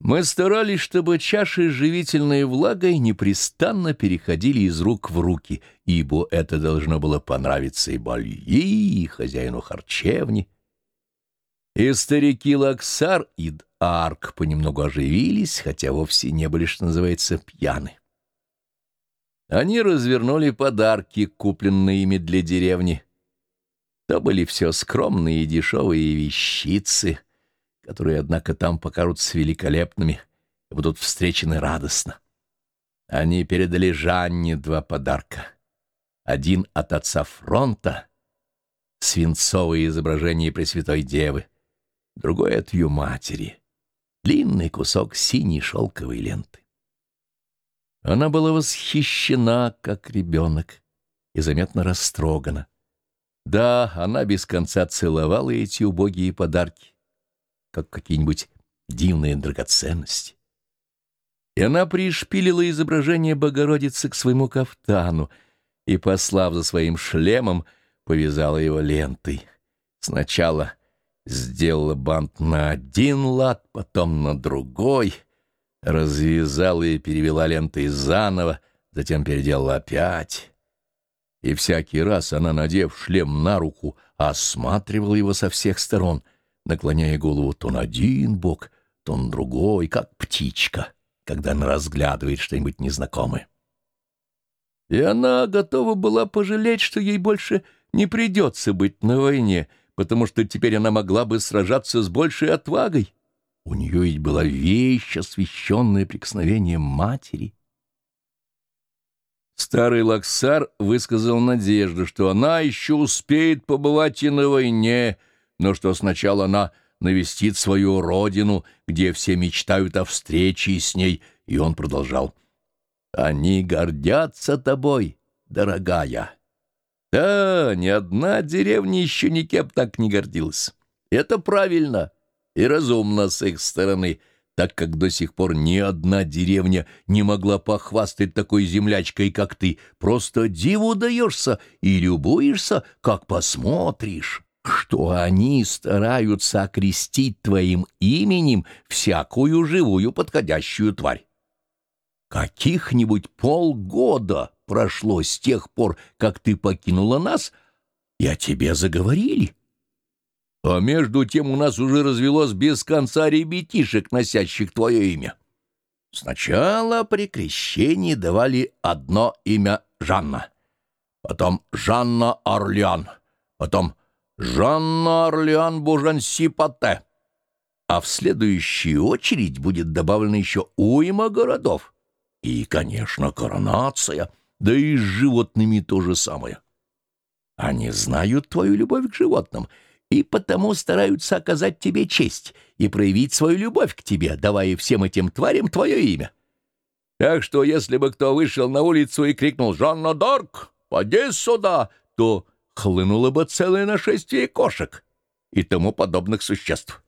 Мы старались, чтобы чаши с живительной влагой непрестанно переходили из рук в руки, ибо это должно было понравиться и Бальи, и хозяину харчевни. И старики Лаксар и Арк понемногу оживились, хотя вовсе не были, что называется, пьяны. Они развернули подарки, купленные ими для деревни. То были все скромные и дешевые вещицы — которые, однако, там покажутся великолепными и будут встречены радостно. Они передали Жанне два подарка. Один от отца фронта, свинцовое изображение Пресвятой Девы, другой от ее матери, длинный кусок синей шелковой ленты. Она была восхищена, как ребенок, и заметно растрогана. Да, она без конца целовала эти убогие подарки, как какие-нибудь дивные драгоценности. И она пришпилила изображение Богородицы к своему кафтану и, послав за своим шлемом, повязала его лентой. Сначала сделала бант на один лад, потом на другой, развязала и перевела лентой заново, затем переделала опять. И всякий раз она, надев шлем на руку, осматривала его со всех сторон — наклоняя голову то на один бок, то на другой, как птичка, когда она разглядывает что-нибудь незнакомое. И она готова была пожалеть, что ей больше не придется быть на войне, потому что теперь она могла бы сражаться с большей отвагой. У нее ведь была вещь, освященная прикосновением матери. Старый Лаксар высказал надежду, что она еще успеет побывать и на войне, но что сначала она навестит свою родину, где все мечтают о встрече с ней, и он продолжал. «Они гордятся тобой, дорогая». Да, ни одна деревня еще никем так не гордилась. Это правильно и разумно с их стороны, так как до сих пор ни одна деревня не могла похвастать такой землячкой, как ты. Просто диву даешься и любуешься, как посмотришь что они стараются окрестить твоим именем всякую живую подходящую тварь. Каких-нибудь полгода прошло с тех пор, как ты покинула нас, и о тебе заговорили. А между тем у нас уже развелось без конца ребятишек, носящих твое имя. Сначала при крещении давали одно имя Жанна, потом Жанна Орлеан, потом Жанна Орлеан Бужанси Пате. А в следующую очередь будет добавлено еще уйма городов. И, конечно, коронация, да и с животными то же самое. Они знают твою любовь к животным и потому стараются оказать тебе честь и проявить свою любовь к тебе, давая всем этим тварям твое имя. Так что, если бы кто вышел на улицу и крикнул «Жанна Дорк, поди сюда!», то хлынуло бы целое нашествие кошек и тому подобных существ.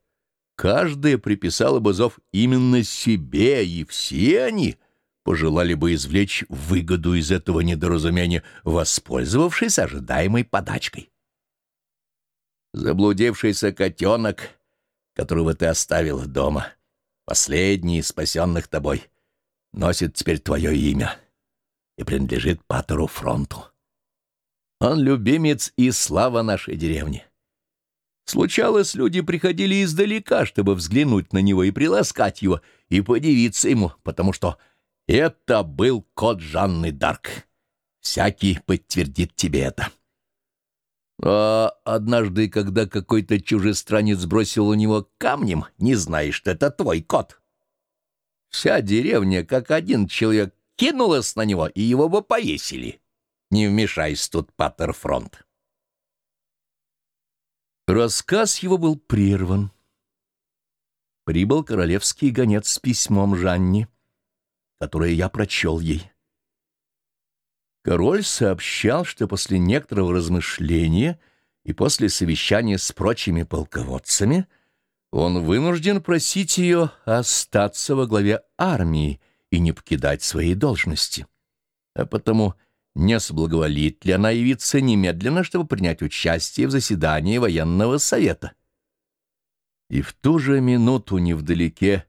Каждая приписала бы зов именно себе, и все они пожелали бы извлечь выгоду из этого недоразумения, воспользовавшись ожидаемой подачкой. Заблудившийся котенок, которого ты оставил дома, последний из спасенных тобой, носит теперь твое имя и принадлежит Патеру Фронту. Он любимец и слава нашей деревни. Случалось, люди приходили издалека, чтобы взглянуть на него и приласкать его, и подивиться ему, потому что это был кот Жанны Дарк. Всякий подтвердит тебе это. А однажды, когда какой-то чужестранец бросил у него камнем, не знаешь, что это твой кот. Вся деревня, как один человек, кинулась на него, и его бы повесили. Не вмешайся тут, Паттерфронт. Рассказ его был прерван. Прибыл королевский гонец с письмом Жанне, которое я прочел ей. Король сообщал, что после некоторого размышления и после совещания с прочими полководцами он вынужден просить ее остаться во главе армии и не покидать своей должности. А потому не соблаговолит ли она явиться немедленно, чтобы принять участие в заседании военного совета. И в ту же минуту невдалеке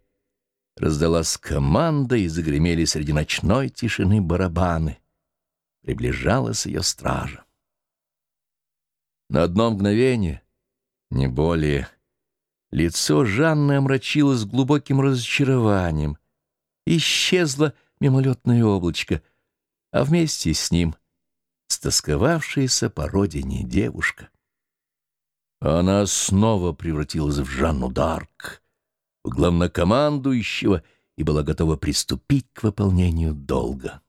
Раздалась команда, и загремели среди ночной тишины барабаны. Приближалась ее стража. На одно мгновение, не более, лицо Жанны омрачилось глубоким разочарованием. Исчезло мимолетное облачко, а вместе с ним стосковавшаяся по родине девушка. Она снова превратилась в Жанну Дарк, в главнокомандующего, и была готова приступить к выполнению долга.